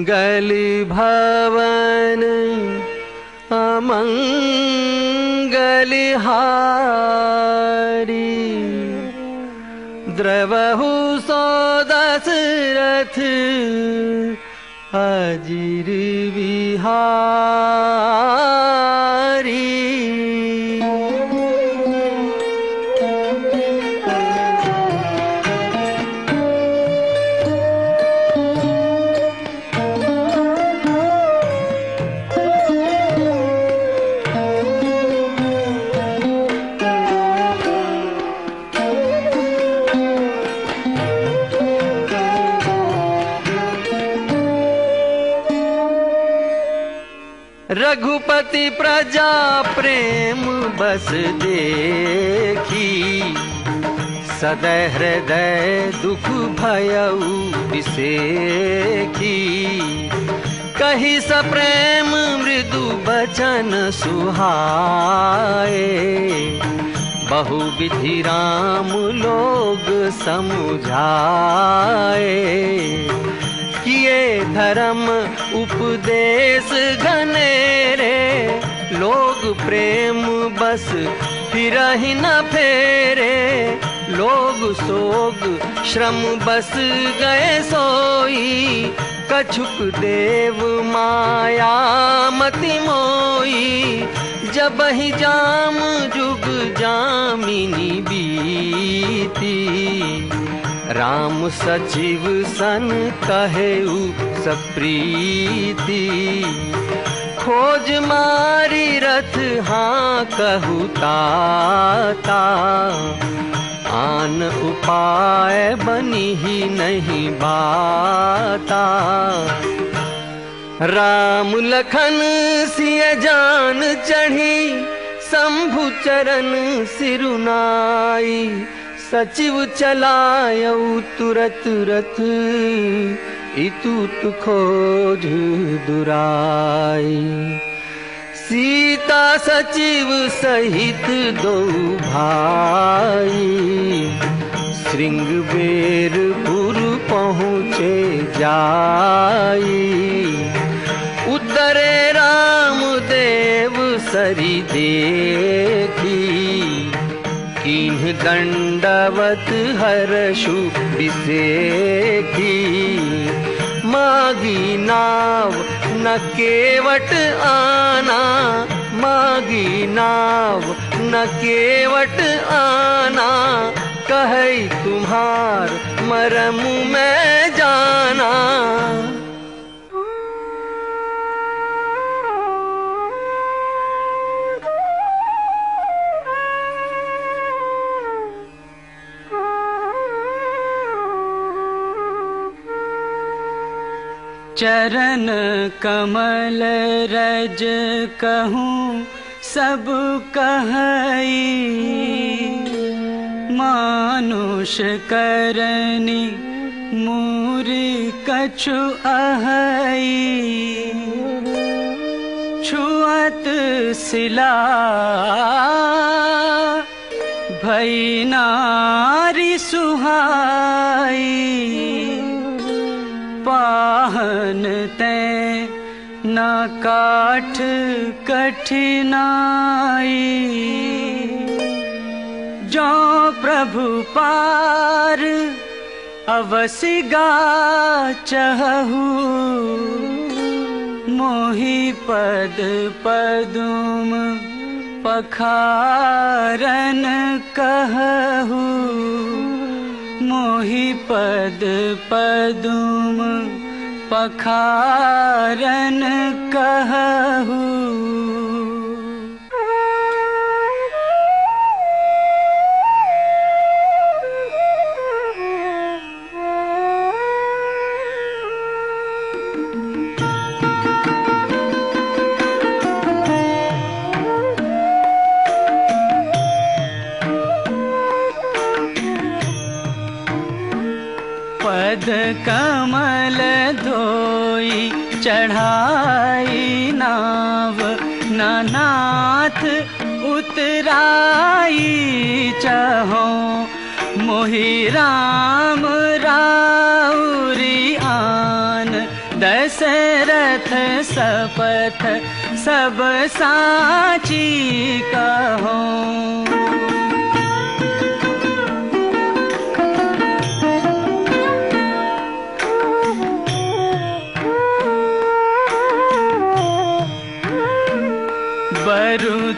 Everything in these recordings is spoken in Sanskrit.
मङ्गल भवन अमङ्गलिहारी। द्रवहु सो दशरथ अजिर विहारी प्रजा प्रेम बस देखी। सदै हृदय दुख भयऊ विसेखी कही स प्रेम मृदु बचन सुहाए। बहु विधि राम लोग समुझाए। किए धर्म उपदेश घनेरे लोग प्रेम बस फिर न फेरे। लोग सोग श्रम बस गए सोई। कछुक देव माया मति मोई। जब ही जाम जुग जामिनी बीती। राम सचिव सन कहेऊ सप्रीति। खोज मारी रथ हाँ कहू ताता। आन उपाय बनी ही नहीं बाता। राम लखन सिय जान चढ़ी शंभु चरण सिरुनाई। सचिव चलायऊ तुरत रथ इतुत खोज दुराई। सीता सचिव सहित दो भाई। श्रृंग बेर पहुँचे जाई। उतरे राम देव सरी देखी। किन्ह दंडवत हर्षु विसेखी। मागी नाव, न केवट आना। मागी नाव, न केवट आना। कह तुम्हार मरम मैं जाना। चरण कमल रज कहूँ सब मानुष करनी मूरी कछु अहई। छुअत सिला भई नारी सुहाई पाहन ते न काठ कठिनाई। जो प्रभु पार अवसि गा चहु मोहि पद पदुम पखारन कहू मोहि पद पदुम पखारन कहू कमल धोई चढ़ाई नाव ननाथ उतराई चहो मोहि राम राउरी आन दशरथ सपथ सब साची कहो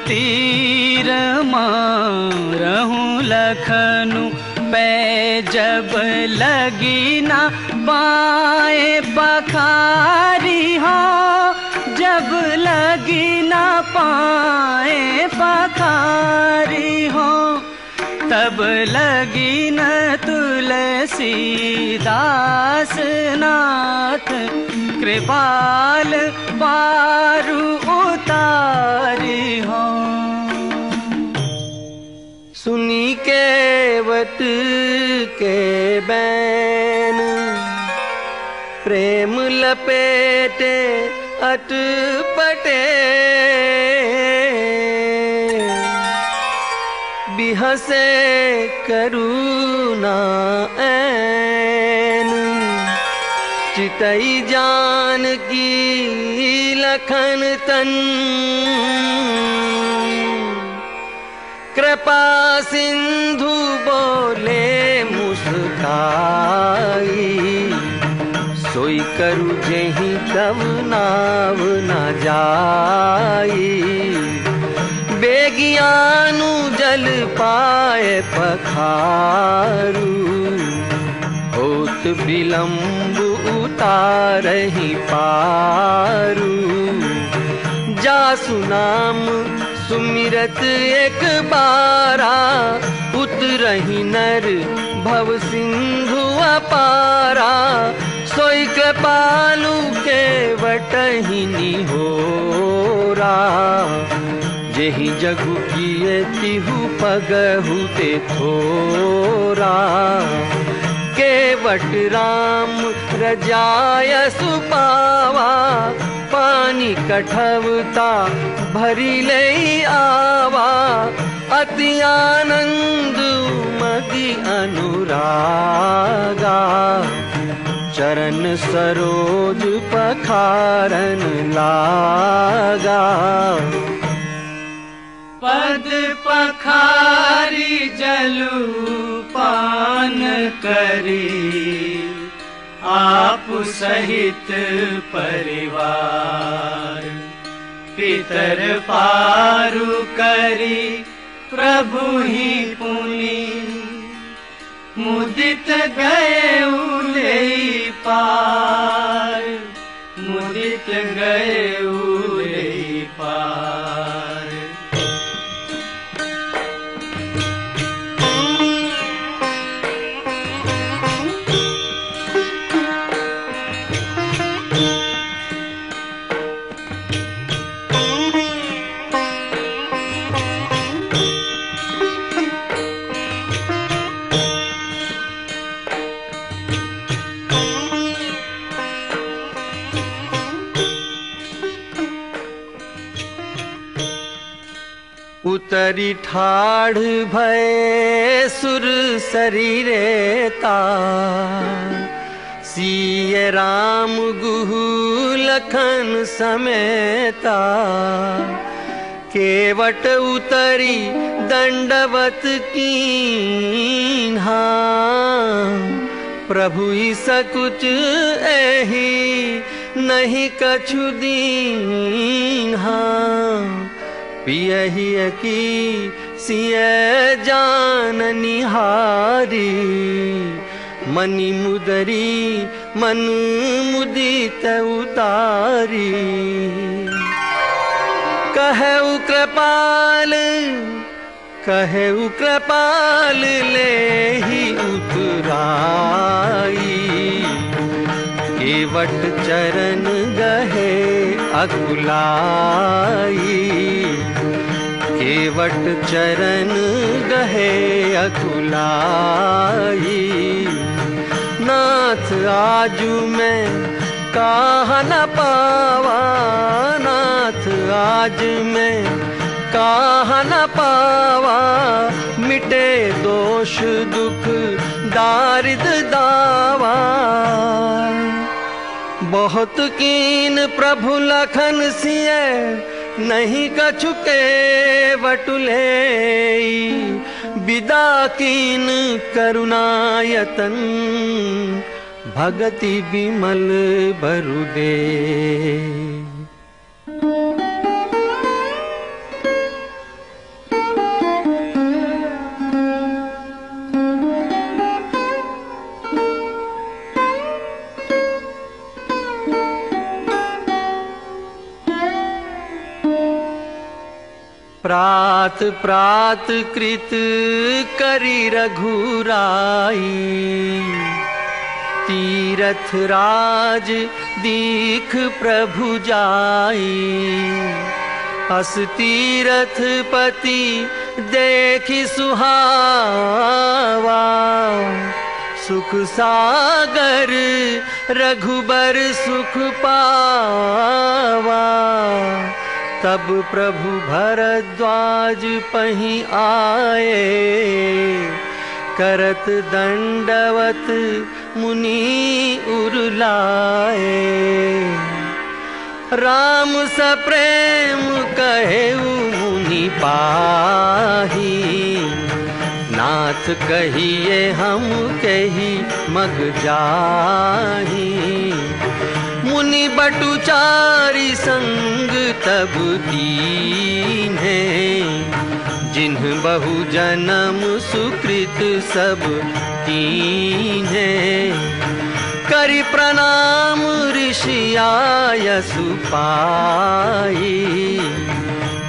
तीर मारहूँ लखनु पै जब लगी ना पाए पखारी हो जब लगी ना पाए पखारी हो तब लगी न तुलसी दास नाथ कृपाल पारु सुनी केवट के बैन। प्रेम लपेटे अटपटे बिहसे करुणा ऐन। चितई जान की लखन तन। कृपा सिंधु बोले मुस्काई। सोई करु जही तब नाव न जाई। बेगियानु जल पाए पखारू। होत विलंब उतारही पारू। जासु नाम सुमिरत एक बारा उतरही नर भव सिंधु अपारा। सोई कृपालु के वटहिनी हो जेहि जगु किए तिहु पगहु ते थोरा। केवट राम रजाय सुपावा पानी कठवता भरी ले आवा अति आनंद मति अनुरागा। चरण सरोज पखारन लागा। पद पखारी जलू पान करी आप सहित परिवार पितर पारु करी प्रभु ही पुनि। मुदित गए उतरी ठाढ़ भय सुर शरीरेता सीय राम गुहु लखन समेता। केवट उतरी दंडवत की प्रभु ही सकुच एही नहीं दीन पियहिय की सिय जान निहारी। मनि मुदरी मन मुदित उतारी। कहु कृपाल कहु कृपाल ले ही उतराई। केवट चरण गहे अकुलाई केवट चरण गहे अकुलाई नाथ आजू मैं काह न पावा। नाथ आज मैं काह न पावा। मिटे दोष दुख दारिद दावा। बहुत कीन प्रभु लखन सिय नहीं कछुके बटुले विदा कीन करुणायतन। भगति विमल बरुदे प्रात प्रात कृत करी रघुराई। तीरथ राज दीख प्रभु जाई। अस तीरथ पति देखी सुहावा। सुख सागर रघुबर सुख पावा तब प्रभु भरद्वाज पही आए। करत दंडवत मुनि उरलाए। राम सप्रेम कहे मुनि पाही। नाथ कहिए हम कही मग जाही। बटुचारी संग तब दीन है। जिन्ह बहु जन्म सुकृत सब तीन है। करि प्रणाम ऋषि आयसु पाई।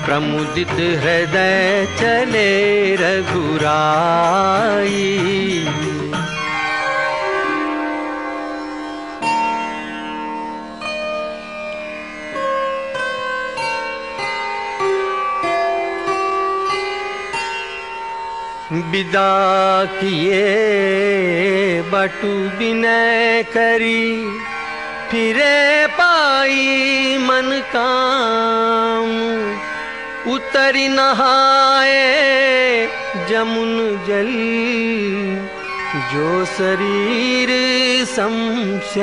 प्रमुदित हृदय चले रघुराई। विदा किए बटु फिरे पाई मन काम उतरी नहाए जमुन जल। जो शरीर समश्याम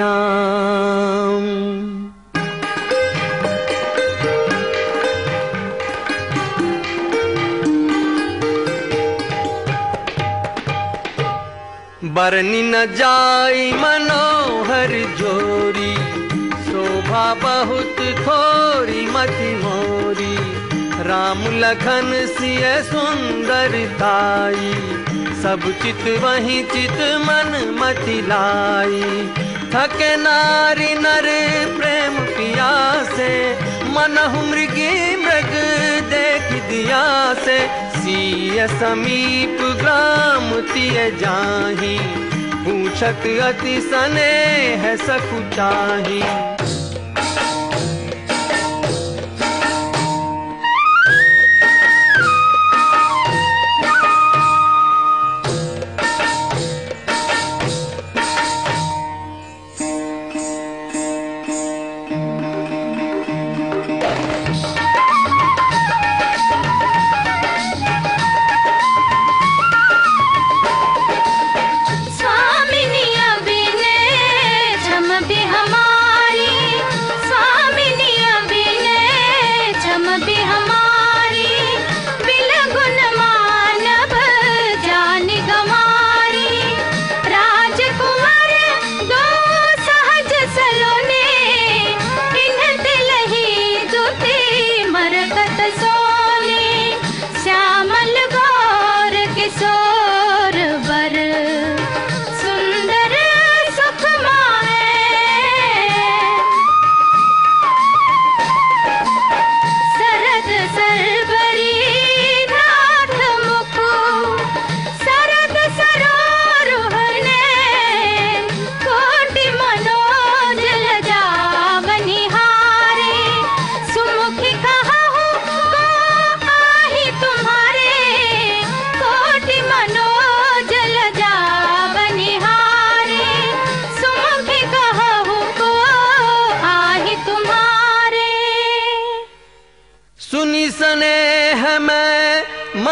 बरनी न जाई मनोहर जोरी शोभा बहुत थोरी मति मोरी। राम लखन सिय सुंदर ताई सब चित वही चित मन मति लाई। थके नारी नर प्रेम पिया से मनहु मृगी मृग देख दिया से सिय समीप ग्राम तिय जाही पूछत अति सने है सकुचाही स्वामिनी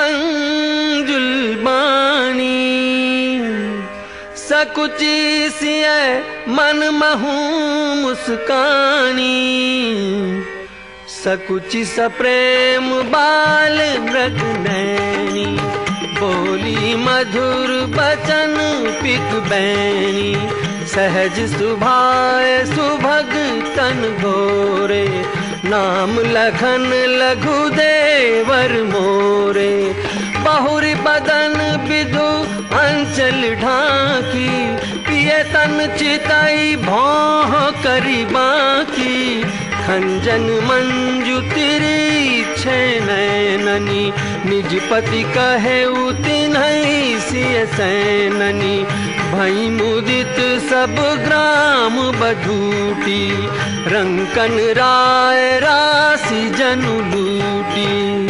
में मंजुल बानी। सकुची सिय मन महू मुस्कानी। सकुची सप्रेम बाल बोली मधुर बचन पिक बैनी। सहज सुभाय सुभग तन गोरे नाम लखन लघु देवर मोरे, बहुरी बदन विदु अंचल ढाकी पिए तन चिताई भौ करी बाकी। खंजन मंजू तिरी नैननी निज पति कहे सैननी। भई मुदित सब ग्राम बधूटी। रंकन राय राशि जनु लूटी।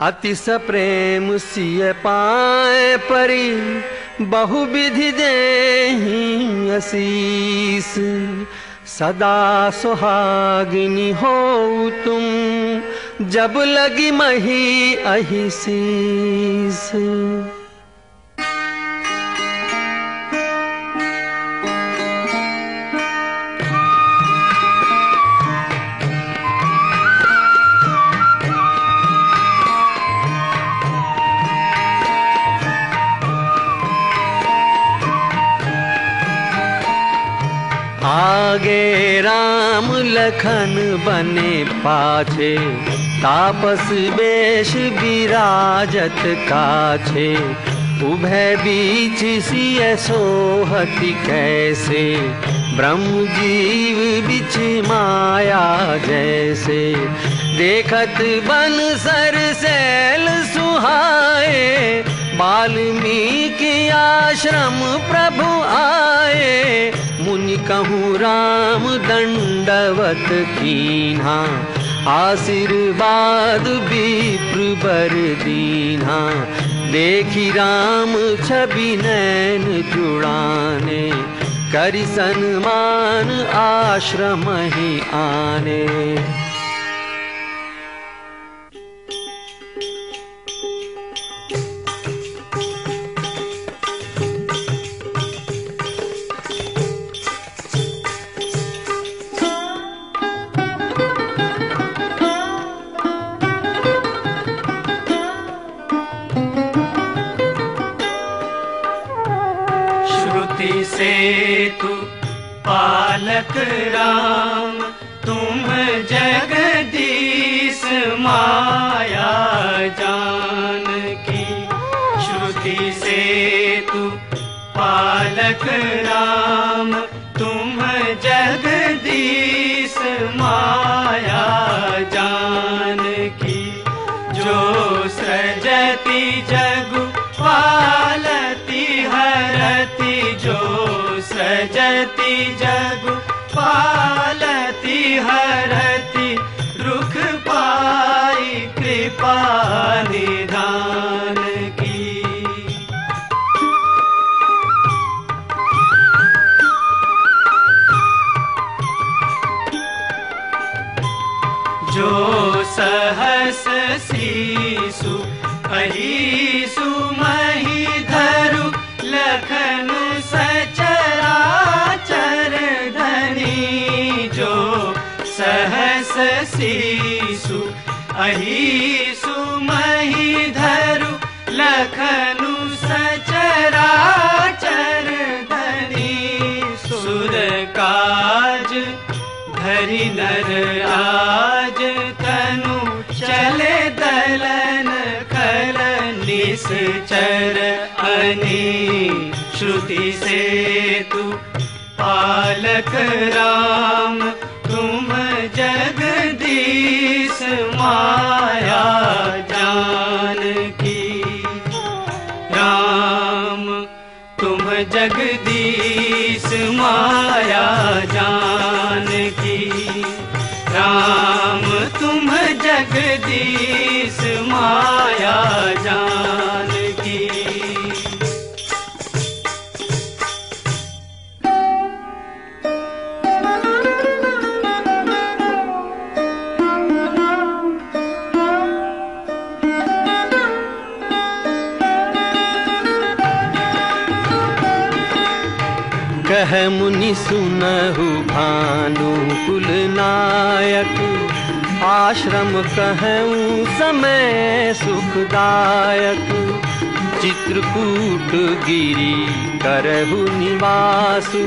अति सप्रेम सिय पाए परी। बहु विधि दे असीस सदा सुहागिनी हो तुम जब लगी मही अहिसीस आगे राम लखन बने पाछे, तापस बेश विराजत काछे। उभय बीच सिय सोहति कैसे ब्रह्म जीव बिच माया जैसे। देखत बन सर सैल सुहाए वाल्मीकि आश्रम प्रभु आए। मुनि कहूँ, राम दंडवत कीन्हा, आशीर्वाद विप्र बर दीन्हा। देखी राम छवि नैन जुड़ाने करि सन्मान आश्रम ही आने। जो सृजति जगु पालती हरति जो सृजति जगु पालती हरति मही धरु लखनु सचराचर धनी सुर काज धरि नर आज तनु चले दलन खल निश्चर अनि श्रुति से तू पालक राम जान की राम तुम जगदीश माया जान राम तुम जगदीश माया जान सुनहु भानु कुल नायक आश्रम कहूँ समय सुखदायक। चित्रकूट गिरी करहु निवासु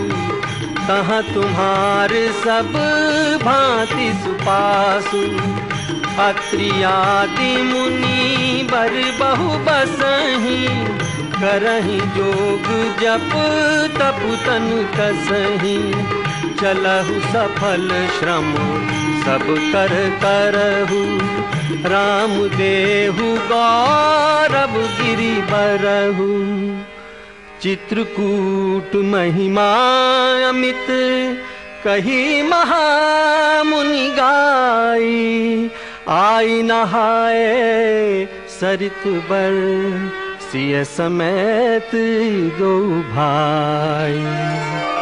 कहाँ तुम्हार सब भांति सुपासु। अत्रियादि मुनि बर बहु बसही करही जोग जप, तप तन कसही। चलहु सफल श्रम, सब कर करहु। राम देहु, गौरव गिरि बरहु। चित्रकूट महिमा अमित, कही महामुनि गाई। आई नहाए सरित बर सिय समेत दो भाई।